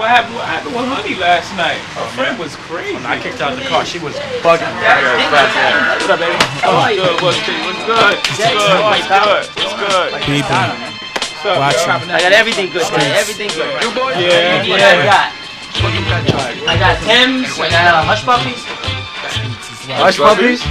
what happened? What happened with Honey last night? Her friend was crazy. When I kicked her out the car, she was bugging. What's up, baby? What's good? What's good? What's good? What's good? What's good? What's good? People, What's up, Watch yo? him. I got everything good today. Everything good. Yeah, What I yeah. got? I got Tim's. I got uh, Hush Puppies. Hush puppies?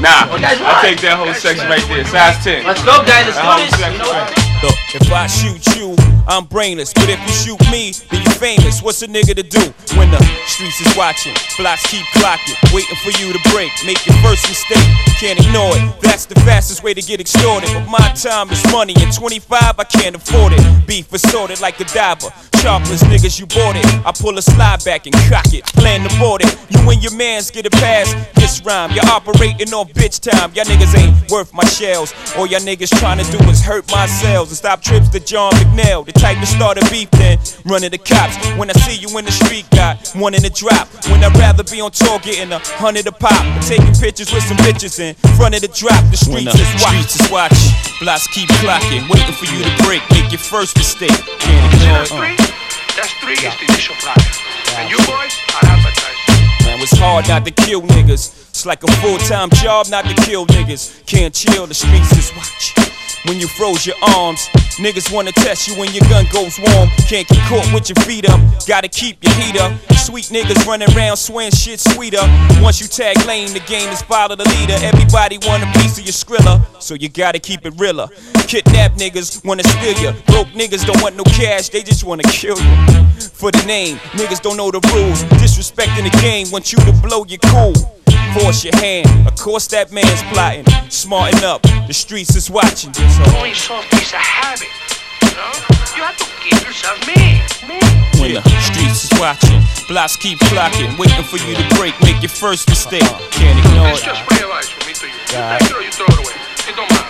Nah, guys I what? take that whole section right there. Size 10. Let's go, guys. Let's That whole do this. section You know right what? Look, if I shoot you, I'm brainless. But if you shoot me, then you famous. What's a nigga to do when the streets is watching? Blocks keep clocking, waiting for you to break. Make your first mistake, can't ignore it. That's the fastest way to get extorted. But my time is money, and 25 I can't afford it. Beef assorted like a diver. Sharpless niggas, you bought it. I pull a slide back and cock it. Plan to board it. You and your mans get a pass. This rhyme, you're operating on bitch time. Y'all niggas ain't worth my shells. All y'all niggas trying to do is hurt my cells and stop trips to John McNail. The type to start a beef, then running the cops. When I see you in the street, got one in the drop. When I'd rather be on tour getting a hundred a pop. Taking pictures with some bitches in front of the drop. The streets is. Streets is watching. Blocks keep clocking, waiting for you to break. Make your first mistake. Can't ignore it. three? That's three is the initial flyer. And you boys are advertising. Man, it's hard not to kill niggas. It's like a full time job not to kill niggas. Can't chill, the streets just watch. When you froze your arms, niggas wanna test you when your gun goes warm. Can't get caught with your feet up, gotta keep your heat up. Sweet niggas running around swearing shit sweeter. Once you tag lane, the game is follow the leader. Everybody want a piece of your skrilla, so you gotta keep it realer. Kidnap niggas wanna steal you. Broke niggas don't want no cash, they just wanna kill you. For the name, niggas don't know the rules. Disrespecting the game, want you to blow your cool. Force your hand, of course that man's plotting. Smarten up, the streets is watching. So Going soft is a habit. You know? You have to keep yourself mean. when the streets is watching, blocks keep clocking, waiting for you to break, make your first mistake. Uh-huh. Can't ignore it. It's it. just free advice from me to you. You take it or you throw it away. It don't matter.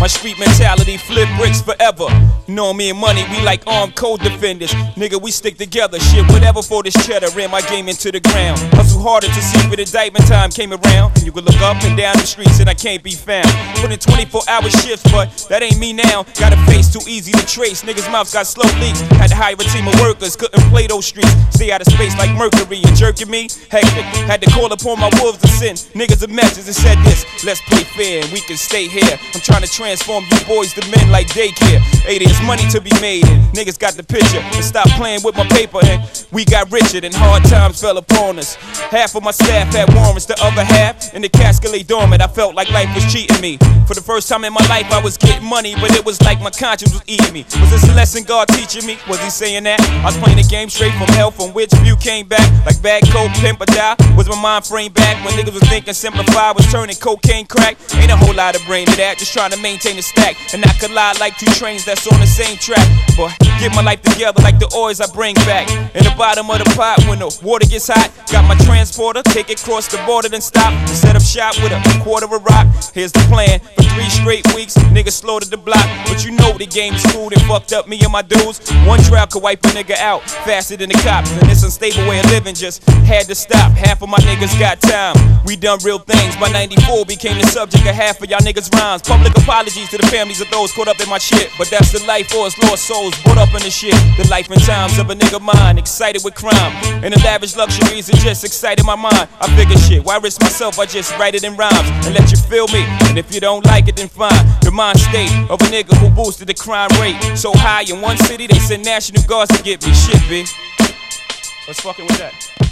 My street mentality, flip bricks forever. You know me and money, we like armed code defenders. Nigga, we stick together. Shit, whatever for this cheddar. Ran my game into the ground. Hustle harder to see if indictment time came around. And you could look up and down the streets and I can't be found. Put in 24 hour shifts, but that ain't me now. Got a face too easy to trace. Niggas' mouths got slow leaks. Had to hire a team of workers, couldn't play those streets. Stay out of space like Mercury and jerking me. Hectic. Had to call upon my wolves to send niggas a message and said this. Let's play fair and we can stay here. I'm trying to transform you boys to men like daycare. Hey, there's money to be made and niggas got the picture. And stop playing with my paper and we got richer and hard times fell upon us. Half of my staff had warrants, the other half in the lay dormant. I felt like life was cheating me. For the first time in my life, I was getting money, but it was like my conscience was eating me. Was this a lesson God teaching me? Was he saying that? I was playing the game straight from hell, from which view came back. Like bad coke, pimp or die. Was my mind frame back when niggas was thinking simplify was turning cocaine crack? Ain't a whole lot of brain to that, just trying to maintain the stack. And I could lie like two trains that's on the same track. Boy, get my life together like the oils I bring back. In the bottom of the pot when the water gets hot. Got my transporter, take it cross the border, then stop. Set up shop with a quarter of a rock. Here's the plan. For three straight weeks, niggas slaughtered the block. But you know the game is cool and fucked up me and my dudes. One trial could wipe a nigga out faster than the cops. And this unstable way of living just had to stop. Half of my niggas got time. We done real things. By 94 became the subject of half of y'all niggas' rhymes. Public apologies to the families of those caught up in my shit. But that's the life for us lost souls brought up the shit. The life and times of a nigga mind, excited with crime. And the lavish luxuries that just excited my mind. I figure shit, why risk myself? I just write it in rhymes and let you feel me. And if you don't like it, then fine. The mind state of a nigga who boosted the crime rate so high in one city, they sent National Guards to get me. Shit, B. What's fucking with that?